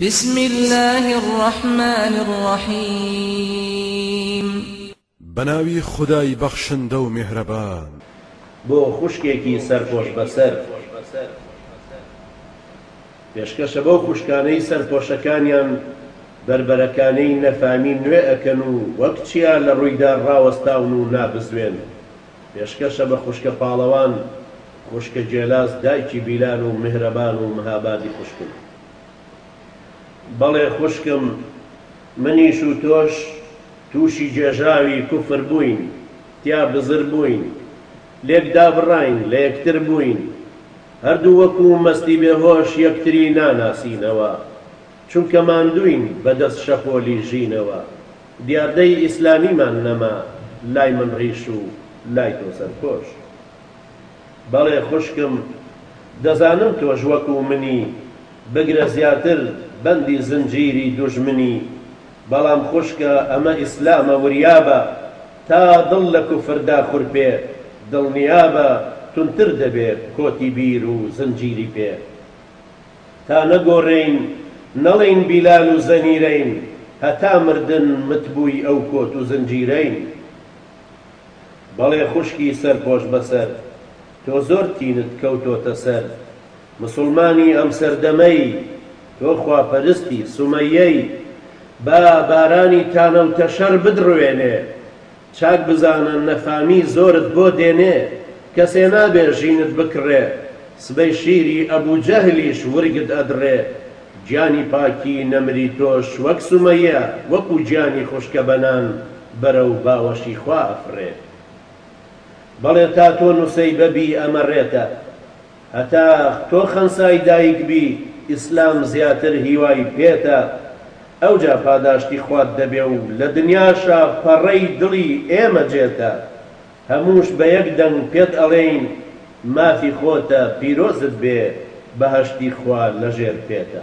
بسم اللە الرحمن الرحیم. بەناوی خودای بەخشندە و میهرەبان. بۆ خوشکێکی سەرپۆش بەسەر. پێشکەشە بەو خوشکانەی سەرپۆشەکانیان بەربەرەکانێی نەفامی نوێ ئەکەن و وەک چیا لە ڕوویدا ڕاوەستاون و نابزوێن. پێشکەشە بە خوشکە پاڵەوان خوشکە گێلاس دایکی بیلال و میهرەبان و مهابادی خوشکم بەڵێ خوشکم منیش و تۆش تووشی گێژاوی کوفر بووین تیا بزر بووین لێک دابڕاین لە یەکتر بووین هەردوو وەکو مەستی بێ هۆش یەکتری ناناسینەوە چونکە ماندووین بە دەست شەپۆلی ژینەوە دیاردەی ئیسلامیمان نەما لای من ڕیش و لای تۆ سەرپۆش بەڵێ خوشکم دەزانم تۆش وەکو منی بگرە زیاتر بەندی زنجیری دوژمنی بەڵام خوشکە ئەمە ئیسلامە وریابە تا دڵ لە کوفر داخورپێ دڵنیابە تونتر دەبێ کۆتی بیر و زنجیری پێ تا نەگۆرێین نەڵێین بیلال و زەنیرەین هەتا مردن مت بووی ئەو کۆت و زنجیرەین بەڵێ خوشکی سەرپۆش بەسەر تۆ زۆر تینت کەوتۆتە سەر مسوڵمانی ئەم سەردەمەی تۆ خوا پەرستی سومەیەی با بارانی تانەو تەشەر بدڕوێنێ چاک بزانە نەفامی زۆرت بۆ دێنێ کەسێ نابێ ژینت بکڕێ سبەی شیری ئەبو جەهلیش ورگت ئەدڕێ گیانی پاکی نەمری تۆش وەک سومەیە وەکو گیانی خوشکە بەنان بەرەو باوەشی خوا ئەفڕێ بەڵێ تا تۆ نوسەیبە بی ئەمە ڕێتە. هەتا تۆ خەنسای دایک بی ئیسلام زیاتر هیوای پێتە ئەوجا پاداشتی خوات دەبێ و لە دنیاشا پەڕەی دڵی ئێمە جێتە هەمووش بە یەک دەنگ پێت ئەڵێین مافی خۆتە پیرۆزت بێ بەهەشتی خوا لە ژێر پێتە.